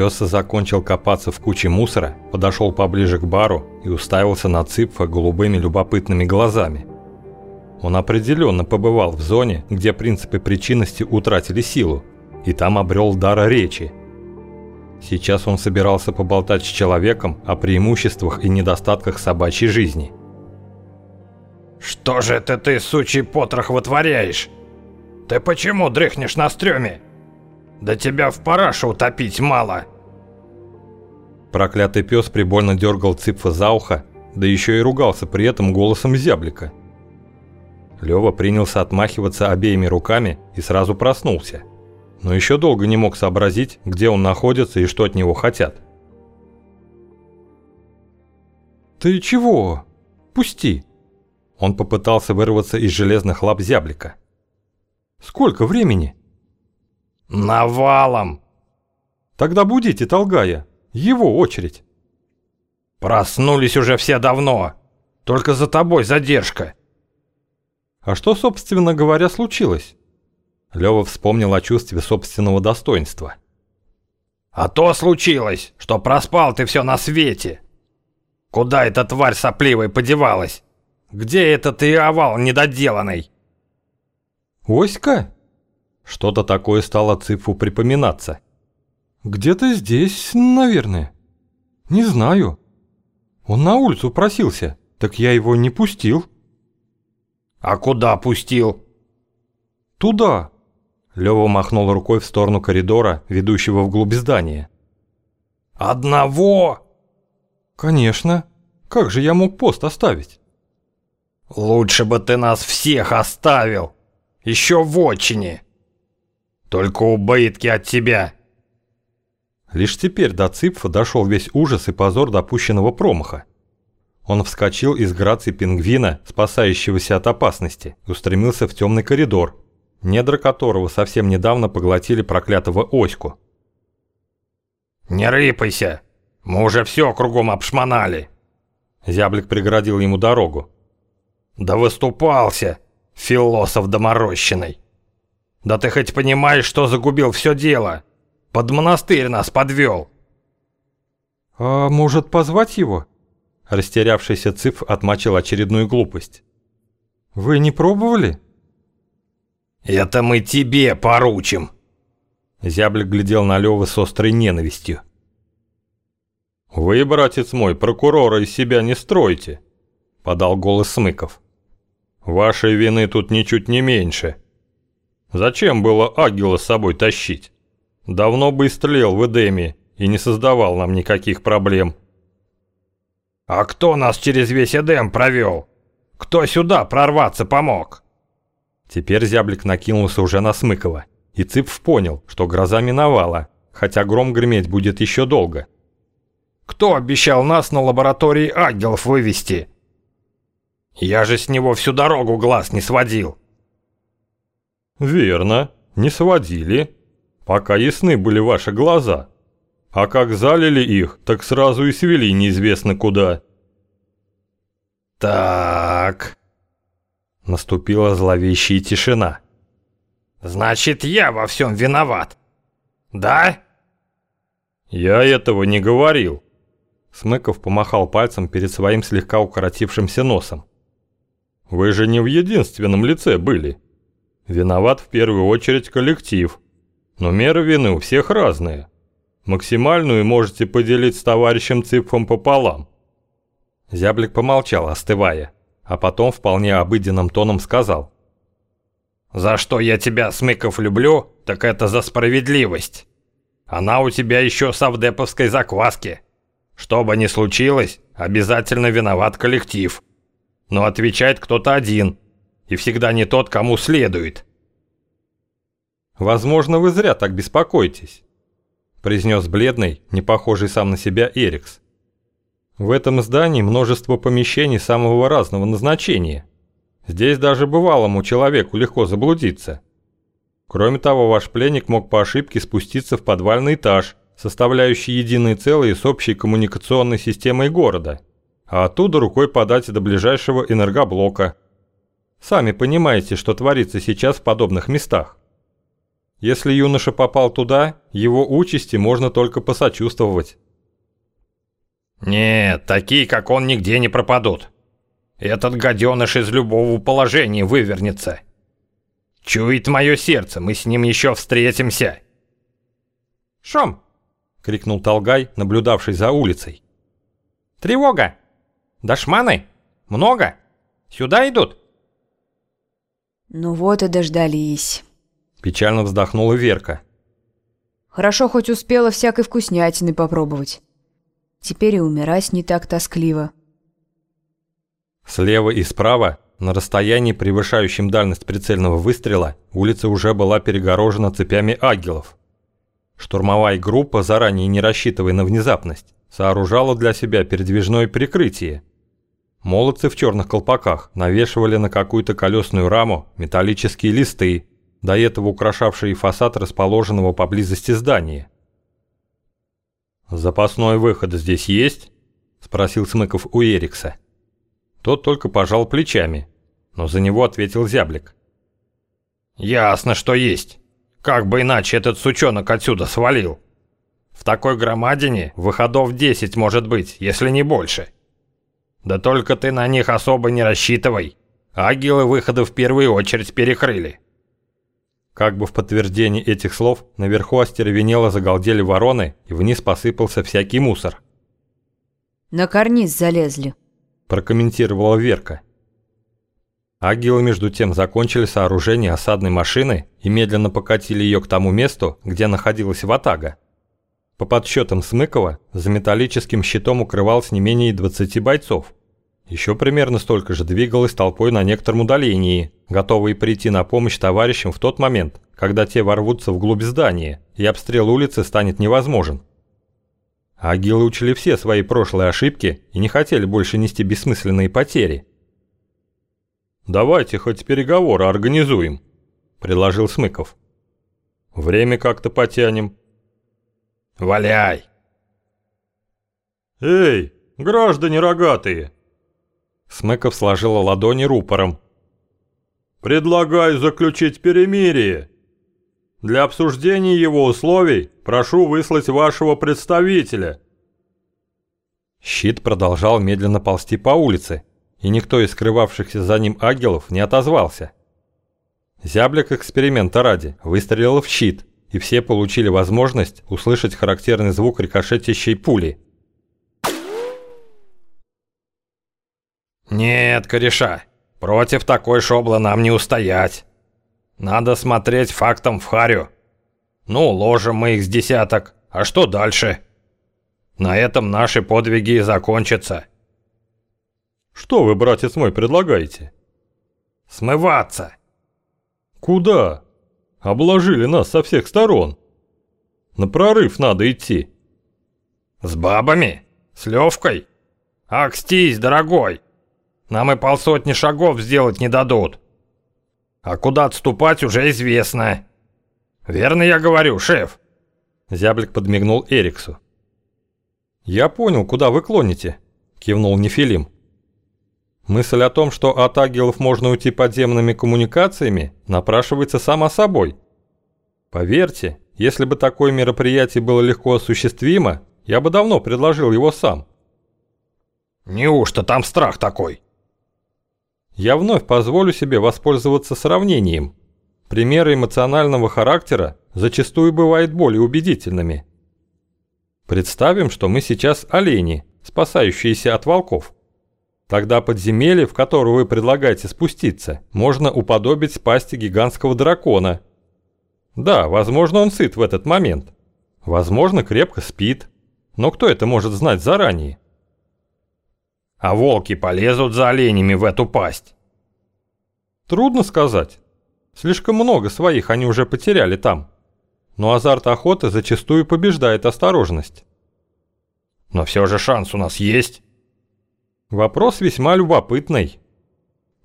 Пес закончил копаться в куче мусора, подошел поближе к бару и уставился на Цыпфа голубыми любопытными глазами. Он определенно побывал в зоне, где принципы причинности утратили силу, и там обрел дар речи. Сейчас он собирался поболтать с человеком о преимуществах и недостатках собачьей жизни. «Что же это ты, сучий потрох, вытворяешь? Ты почему дрыхнешь на стреме? Да тебя в парашу утопить мало!» Проклятый пес прибольно дергал Цыпфа за ухо, да еще и ругался при этом голосом зяблика. Лёва принялся отмахиваться обеими руками и сразу проснулся. Но еще долго не мог сообразить, где он находится и что от него хотят. «Ты чего? Пусти!» Он попытался вырваться из железных лап зяблика. «Сколько времени?» «Навалом!» «Тогда будите, Толгая. Его очередь». «Проснулись уже все давно. Только за тобой задержка». А что, собственно говоря, случилось? Лёва вспомнил о чувстве собственного достоинства. А то случилось, что проспал ты все на свете. Куда эта тварь сопливая подевалась? Где этот ты овал недоделанный? Оська? Что-то такое стало Цыпфу припоминаться. Где-то здесь, наверное. Не знаю. Он на улицу просился, так я его не пустил. «А куда пустил?» «Туда!» Лёва махнул рукой в сторону коридора, ведущего вглубь здания. «Одного?» «Конечно. Как же я мог пост оставить?» «Лучше бы ты нас всех оставил. Еще в отчине. Только убытки от тебя». Лишь теперь до Цыпфа дошел весь ужас и позор допущенного промаха. Он вскочил из грации пингвина, спасающегося от опасности, и устремился в темный коридор, недра которого совсем недавно поглотили проклятого оську. «Не рыпайся! Мы уже все кругом обшмонали!» Зяблик преградил ему дорогу. «Да выступался, философ доморощенный! Да ты хоть понимаешь, что загубил все дело? Под монастырь нас подвел!» «А может, позвать его?» Растерявшийся Цыпф отмочил очередную глупость. «Вы не пробовали?» «Это мы тебе поручим!» Зяблик глядел на Лёва с острой ненавистью. «Вы, братец мой, прокурора из себя не стройте!» Подал голос Смыков. «Вашей вины тут ничуть не меньше. Зачем было Агила с собой тащить? Давно бы истлел в Эдеме и не создавал нам никаких проблем». «А кто нас через весь Эдем провел? Кто сюда прорваться помог?» Теперь зяблик накинулся уже на Смыкова, и Цыпф понял, что гроза миновала, хотя гром греметь будет еще долго. «Кто обещал нас на лаборатории ангелов вывести? Я же с него всю дорогу глаз не сводил». «Верно, не сводили, пока ясны были ваши глаза», а как залили их, так сразу и свели неизвестно куда. Так. Наступила зловещая тишина. Значит, я во всем виноват. Да? Я этого не говорил. Смыков помахал пальцем перед своим слегка укоротившимся носом. Вы же не в единственном лице были. Виноват в первую очередь коллектив. Но меры вины у всех разные. Максимальную можете поделить с товарищем Цыпфом пополам». Зяблик помолчал, остывая, а потом вполне обыденным тоном сказал. «За что я тебя, Смыков, люблю, так это за справедливость. Она у тебя еще с закваски. Что бы ни случилось, обязательно виноват коллектив. Но отвечает кто-то один, и всегда не тот, кому следует». «Возможно, вы зря так беспокоитесь произнес бледный, не похожий сам на себя Эрикс. В этом здании множество помещений самого разного назначения. Здесь даже бывалому человеку легко заблудиться. Кроме того, ваш пленник мог по ошибке спуститься в подвальный этаж, составляющий единое целое с общей коммуникационной системой города, а оттуда рукой подать до ближайшего энергоблока. Сами понимаете, что творится сейчас в подобных местах. Если юноша попал туда, его участи можно только посочувствовать. Нет, такие, как он, нигде не пропадут. Этот гаденыш из любого положения вывернется. Чует мое сердце, мы с ним еще встретимся. «Шом!» — крикнул Толгай, наблюдавший за улицей. «Тревога! Дашманы? Много? Сюда идут?» «Ну вот и дождались», — печально вздохнула Верка. «Хорошо, хоть успела всякой вкуснятины попробовать. Теперь и умирать не так тоскливо». Слева и справа, на расстоянии, превышающем дальность прицельного выстрела, улица уже была перегорожена цепями агелов. Штурмовая группа, заранее не рассчитывая на внезапность, сооружала для себя передвижное прикрытие. Молодцы в черных колпаках навешивали на какую-то колесную раму металлические листы, до этого украшавшие фасад расположенного поблизости здания. «Запасной выход здесь есть?» – спросил Смыков у Эрикса. Тот только пожал плечами, но за него ответил зяблик. «Ясно, что есть. Как бы иначе этот сучонок отсюда свалил. В такой громадине выходов 10 может быть, если не больше. Да только ты на них особо не рассчитывай. Агилы выходы в первую очередь перекрыли». Как бы в подтверждение этих слов, наверху остервенело загалдели вороны, и вниз посыпался всякий мусор. «На карниз залезли», – прокомментировала Верка. Агилы между тем закончили сооружение осадной машины и медленно покатили ее к тому месту, где находилась ватага. По подсчетам Смыкова, за металлическим щитом укрывалось не менее 20 бойцов. Еще примерно столько же двигалось толпой на некотором удалении, готовые прийти на помощь товарищам в тот момент, когда те ворвутся вглубь здания, и обстрел улицы станет невозможен. Агилы учли все свои прошлые ошибки и не хотели больше нести бессмысленные потери – «Давайте хоть переговоры организуем», – предложил Смыков. «Время как-то потянем». «Валяй!» «Эй, граждане рогатые!» Смыков сложил ладони рупором. «Предлагаю заключить перемирие. Для обсуждения его условий прошу выслать вашего представителя». Щит продолжал медленно ползти по улице, и никто из скрывавшихся за ним агелов не отозвался. Зяблик эксперимента ради выстрелил в щит, и все получили возможность услышать характерный звук рикошетящей пули. «Нет, кореша, против такой шоблы нам не устоять. Надо смотреть фактом в харю. Ну, ложим мы их с десяток, а что дальше? На этом наши подвиги и закончатся». «Что вы, братец мой, предлагаете?» «Смываться!» «Куда? Обложили нас со всех сторон. На прорыв надо идти». «С бабами? С Левкой? Акстись, дорогой! Нам и полсотни шагов сделать не дадут. А куда отступать уже известно. Верно я говорю, шеф?» Зяблик подмигнул Эриксу. «Я понял, куда вы клоните», – кивнул Нефилим. Мысль о том, что от агелов можно уйти подземными коммуникациями, напрашивается сама собой. Поверьте, если бы такое мероприятие было легко осуществимо, я бы давно предложил его сам. Неужто там страх такой? Я вновь позволю себе воспользоваться сравнением. Примеры эмоционального характера зачастую бывают более убедительными. Представим, что мы сейчас олени, спасающиеся от волков. Тогда подземелье, в которое вы предлагаете спуститься, можно уподобить пасти гигантского дракона. Да, возможно, он сыт в этот момент. Возможно, крепко спит. Но кто это может знать заранее? А волки полезут за оленями в эту пасть? Трудно сказать. Слишком много своих они уже потеряли там. Но азарт охоты зачастую побеждает осторожность. Но все же шанс у нас есть. Вопрос весьма любопытный.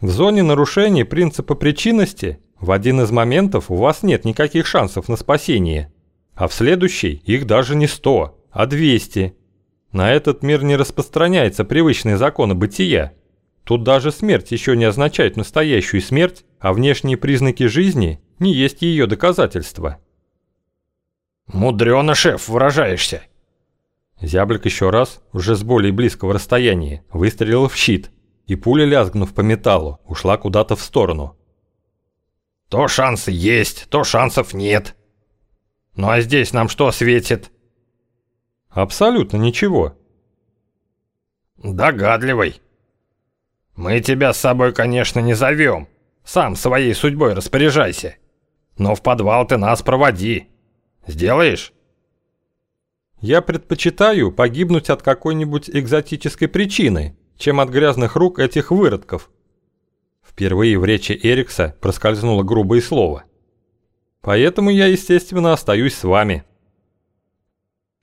В зоне нарушения принципа причинности в один из моментов у вас нет никаких шансов на спасение, а в следующий их даже не 100, а 200. На этот мир не распространяется привычные законы бытия. Тут даже смерть еще не означает настоящую смерть, а внешние признаки жизни не есть ее доказательства. «Мудрено, шеф, выражаешься!» Зяблик еще раз, уже с более близкого расстояния, выстрелил в щит, и пуля, лязгнув по металлу, ушла куда-то в сторону. «То шансы есть, то шансов нет. Ну а здесь нам что светит?» «Абсолютно ничего». «Догадливый. Мы тебя с собой, конечно, не зовем. Сам своей судьбой распоряжайся. Но в подвал ты нас проводи. Сделаешь?» Я предпочитаю погибнуть от какой-нибудь экзотической причины, чем от грязных рук этих выродков. Впервые в речи Эрикса проскользнуло грубое слово. Поэтому я, естественно, остаюсь с вами.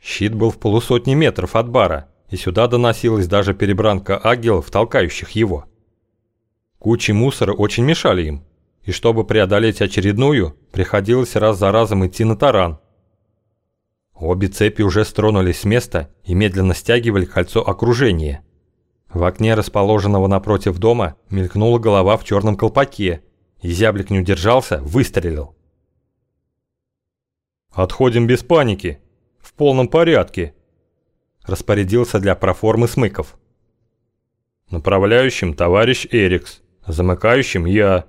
Щит был в полусотни метров от бара, и сюда доносилась даже перебранка агелов, толкающих его. Кучи мусора очень мешали им, и чтобы преодолеть очередную, приходилось раз за разом идти на таран – Обе цепи уже стронулись с места и медленно стягивали кольцо окружения. В окне, расположенного напротив дома, мелькнула голова в черном колпаке, и зяблик не удержался, выстрелил. «Отходим без паники, в полном порядке», – распорядился для проформы Смыков. «Направляющим товарищ Эрикс, замыкающим я».